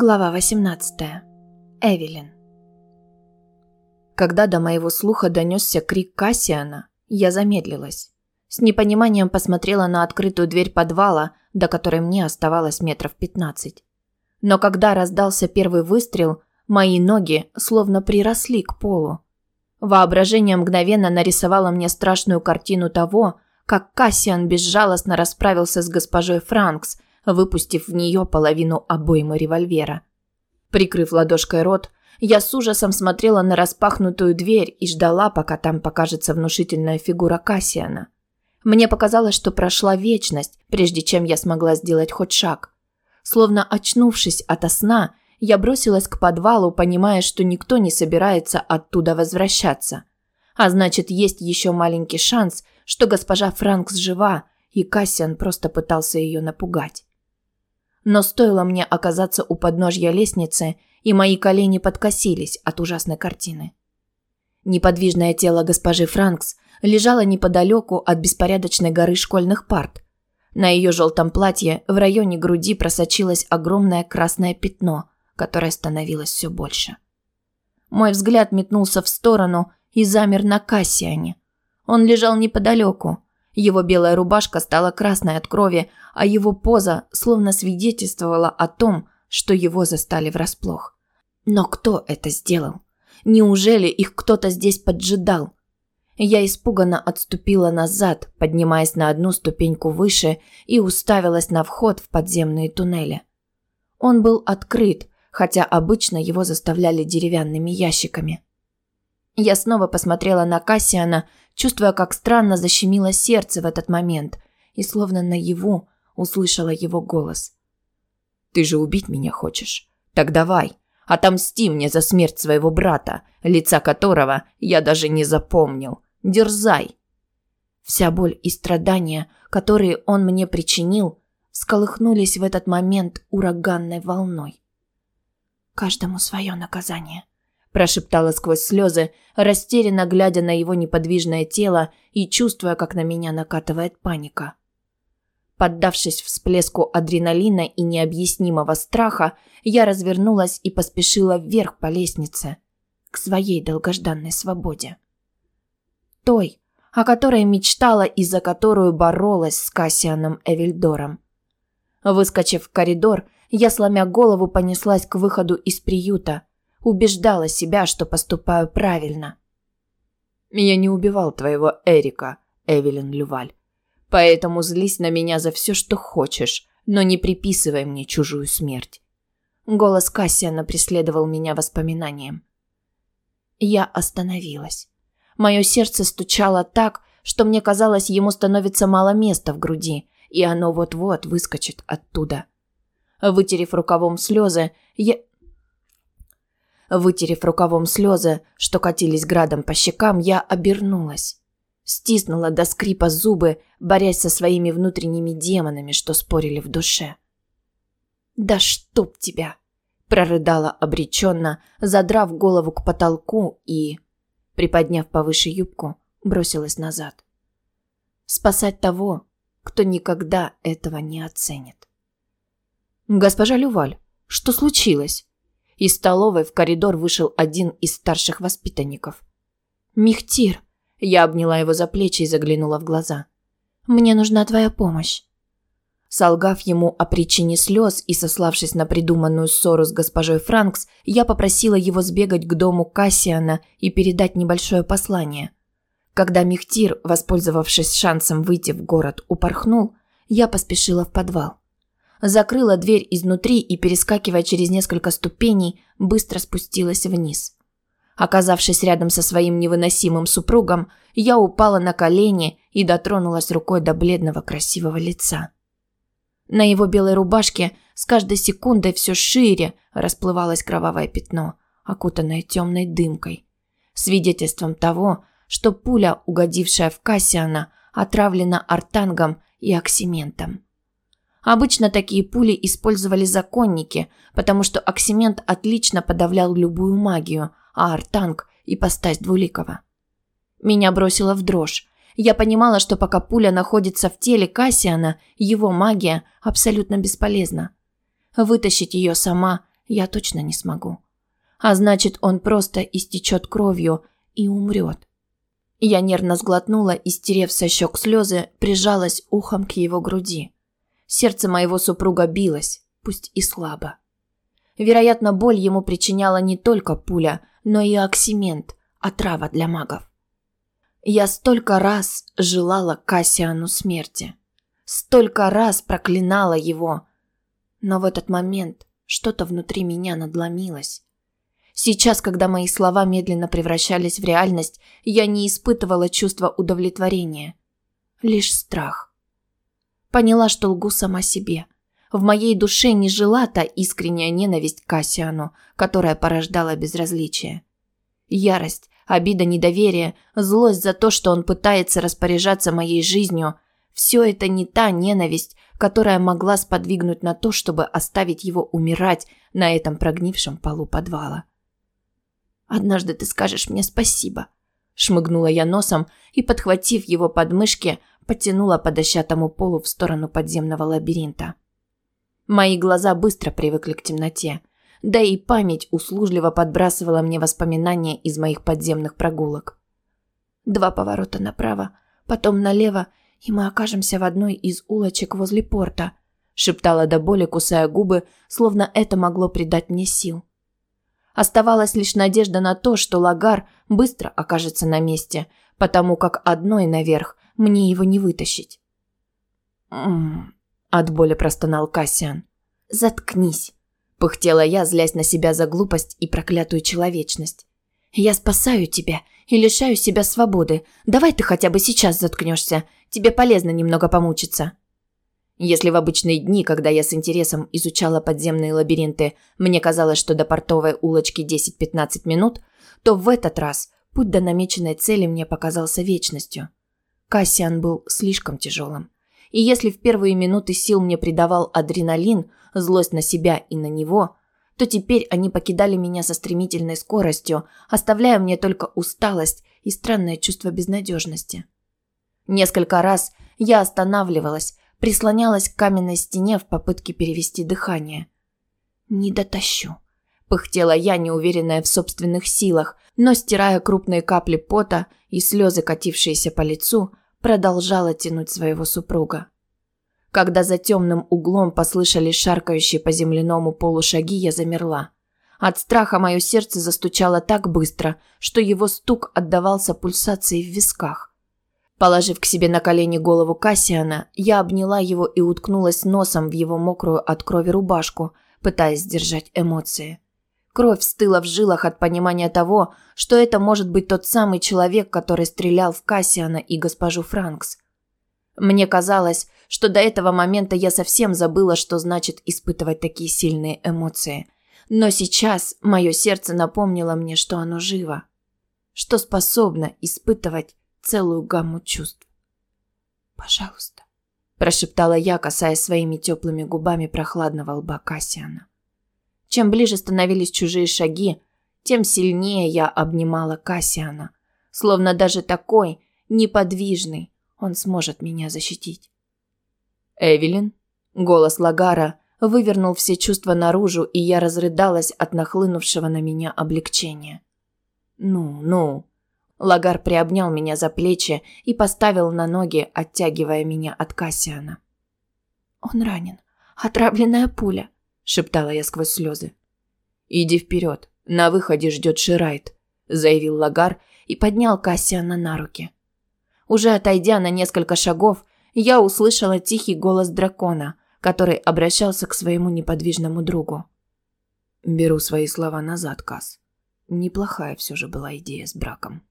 Глава 18. Эвелин. Когда до моего слуха донесся крик Кассиана, я замедлилась. С непониманием посмотрела на открытую дверь подвала, до которой мне оставалось метров пятнадцать. Но когда раздался первый выстрел, мои ноги словно приросли к полу. Воображение мгновенно нарисовало мне страшную картину того, как Кассиан безжалостно расправился с госпожой Франкс – выпустив в нее половину обоймы револьвера. Прикрыв ладошкой рот, я с ужасом смотрела на распахнутую дверь и ждала, пока там покажется внушительная фигура Кассиана. Мне показалось, что прошла вечность, прежде чем я смогла сделать хоть шаг. Словно очнувшись ото сна, я бросилась к подвалу, понимая, что никто не собирается оттуда возвращаться. А значит, есть еще маленький шанс, что госпожа Франкс жива, и Кассиан просто пытался ее напугать. Но стоило мне оказаться у подножья лестницы, и мои колени подкосились от ужасной картины. Неподвижное тело госпожи Франкс лежало неподалеку от беспорядочной горы школьных парт. На ее желтом платье в районе груди просочилось огромное красное пятно, которое становилось все больше. Мой взгляд метнулся в сторону и замер на Кассиане. Он лежал неподалеку, его белая рубашка стала красной от крови, а его поза словно свидетельствовала о том, что его застали врасплох. Но кто это сделал? Неужели их кто-то здесь поджидал? Я испуганно отступила назад, поднимаясь на одну ступеньку выше и уставилась на вход в подземные туннели. Он был открыт, хотя обычно его заставляли деревянными ящиками. Я снова посмотрела на Кассиана, чувствуя, как странно защемило сердце в этот момент, и словно наяву услышала его голос. «Ты же убить меня хочешь? Так давай, отомсти мне за смерть своего брата, лица которого я даже не запомнил. Дерзай!» Вся боль и страдания, которые он мне причинил, всколыхнулись в этот момент ураганной волной. «Каждому свое наказание», прошептала сквозь слезы, растерянно глядя на его неподвижное тело и чувствуя, как на меня накатывает паника. Поддавшись всплеску адреналина и необъяснимого страха, я развернулась и поспешила вверх по лестнице, к своей долгожданной свободе. Той, о которой мечтала и за которую боролась с Кассианом Эвильдором. Выскочив в коридор, я, сломя голову, понеслась к выходу из приюта, убеждала себя, что поступаю правильно. «Я не убивал твоего Эрика, Эвелин Люваль. Поэтому злись на меня за все, что хочешь, но не приписывай мне чужую смерть». Голос Кассиана преследовал меня воспоминанием. Я остановилась. Мое сердце стучало так, что мне казалось, ему становится мало места в груди, и оно вот-вот выскочит оттуда. Вытерев рукавом слезы, я Вытерев рукавом слезы, что катились градом по щекам, я обернулась. Стиснула до скрипа зубы, борясь со своими внутренними демонами, что спорили в душе. «Да чтоб тебя!» – прорыдала обреченно, задрав голову к потолку и, приподняв повыше юбку, бросилась назад. Спасать того, кто никогда этого не оценит. «Госпожа Люваль, что случилось?» Из столовой в коридор вышел один из старших воспитанников. «Михтир!» Я обняла его за плечи и заглянула в глаза. «Мне нужна твоя помощь». Солгав ему о причине слез и сославшись на придуманную ссору с госпожой Франкс, я попросила его сбегать к дому Кассиана и передать небольшое послание. Когда Михтир, воспользовавшись шансом выйти в город, упорхнул, я поспешила в подвал закрыла дверь изнутри и, перескакивая через несколько ступеней, быстро спустилась вниз. Оказавшись рядом со своим невыносимым супругом, я упала на колени и дотронулась рукой до бледного красивого лица. На его белой рубашке с каждой секундой все шире расплывалось кровавое пятно, окутанное темной дымкой, свидетельством того, что пуля, угодившая в Кассиана, отравлена артангом и оксиментом. Обычно такие пули использовали законники, потому что оксимент отлично подавлял любую магию, а артанг – ипостась двуликого. Меня бросило в дрожь. Я понимала, что пока пуля находится в теле Кассиана, его магия абсолютно бесполезна. Вытащить ее сама я точно не смогу. А значит, он просто истечет кровью и умрет. Я нервно сглотнула и, стерев со щек слезы, прижалась ухом к его груди. Сердце моего супруга билось, пусть и слабо. Вероятно, боль ему причиняла не только пуля, но и оксимент, отрава для магов. Я столько раз желала Кассиану смерти. Столько раз проклинала его. Но в этот момент что-то внутри меня надломилось. Сейчас, когда мои слова медленно превращались в реальность, я не испытывала чувства удовлетворения. Лишь страх. Поняла, что лгу сама себе. В моей душе не жила та искренняя ненависть к Кассиану, которая порождала безразличие. Ярость, обида, недоверие, злость за то, что он пытается распоряжаться моей жизнью – все это не та ненависть, которая могла сподвигнуть на то, чтобы оставить его умирать на этом прогнившем полу подвала. «Однажды ты скажешь мне спасибо», – шмыгнула я носом и, подхватив его подмышки, потянула по дощатому полу в сторону подземного лабиринта. Мои глаза быстро привыкли к темноте, да и память услужливо подбрасывала мне воспоминания из моих подземных прогулок. Два поворота направо, потом налево, и мы окажемся в одной из улочек возле порта», – шептала до боли, кусая губы, словно это могло придать мне сил. Оставалась лишь надежда на то, что Лагар быстро окажется на месте, потому как одной наверх мне его не вытащить. «М-м-м», от боли простонал Кассиан. «Заткнись», – пыхтела я, злясь на себя за глупость и проклятую человечность. «Я спасаю тебя и лишаю себя свободы. Давай ты хотя бы сейчас заткнешься. Тебе полезно немного помучиться». Если в обычные дни, когда я с интересом изучала подземные лабиринты, мне казалось, что до портовой улочки 10-15 минут, то в этот раз путь до намеченной цели мне показался вечностью. Кассиан был слишком тяжелым. И если в первые минуты сил мне придавал адреналин, злость на себя и на него, то теперь они покидали меня со стремительной скоростью, оставляя мне только усталость и странное чувство безнадежности. Несколько раз я останавливалась, прислонялась к каменной стене в попытке перевести дыхание. «Не дотащу», – пыхтела я, неуверенная в собственных силах, но, стирая крупные капли пота и слезы, катившиеся по лицу, продолжала тянуть своего супруга. Когда за темным углом послышались шаркающие по земляному полу шаги, я замерла. От страха мое сердце застучало так быстро, что его стук отдавался пульсацией в висках. Положив к себе на колени голову Кассиана, я обняла его и уткнулась носом в его мокрую от крови рубашку, пытаясь сдержать эмоции. Кровь стыла в жилах от понимания того, что это может быть тот самый человек, который стрелял в Кассиана и госпожу Франкс. Мне казалось, что до этого момента я совсем забыла, что значит испытывать такие сильные эмоции. Но сейчас мое сердце напомнило мне, что оно живо, что способно испытывать целую гамму чувств. «Пожалуйста», – прошептала я, касаясь своими теплыми губами прохладного лба Кассиана. Чем ближе становились чужие шаги, тем сильнее я обнимала Кассиана, словно даже такой, неподвижный, он сможет меня защитить. «Эвелин?» Голос Лагара вывернул все чувства наружу, и я разрыдалась от нахлынувшего на меня облегчения. «Ну, ну, Лагар приобнял меня за плечи и поставил на ноги, оттягивая меня от Кассиана. «Он ранен. Отравленная пуля», – шептала я сквозь слезы. «Иди вперед. На выходе ждет Ширайт», – заявил Лагар и поднял Кассиана на руки. Уже отойдя на несколько шагов, я услышала тихий голос дракона, который обращался к своему неподвижному другу. «Беру свои слова назад, Кас. Неплохая все же была идея с браком».